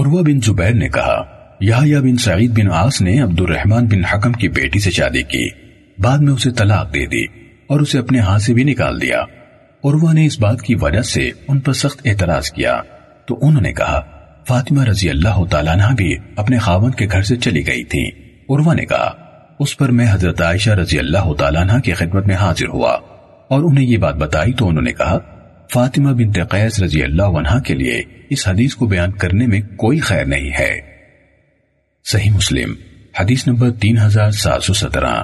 عروہ بن زبیر نے کہا، یحییٰ بن سعید بن عاص نے عبد الرحمن بن حکم کی بیٹی سے شادی کی۔ بعد میں اسے طلاق دے دی اور اسے اپنے ہاتھ سے بھی نکال دیا۔ عروہ نے اس بات کی وجہ سے ان پر سخت اعتراض کیا۔ تو انہوں نے کہا، فاطمہ رضی اللہ تعالیٰ عنہ بھی اپنے خاون کے گھر سے چلی گئی تھی۔ عروہ نے کہا، اس پر میں حضرت عائشہ رضی اللہ تعالیٰ عنہ کی خدمت میں حاضر ہوا اور انہیں یہ بات بتائی تو انہوں نے کہا فاطمہ بنت قیس رضی اللہ عنہ کے لیے اس حدیث کو بیان کرنے میں کوئی خیر نہیں ہے۔ صحیح مسلم، حدیث نمبر تین ہزار سات سو سترہ۔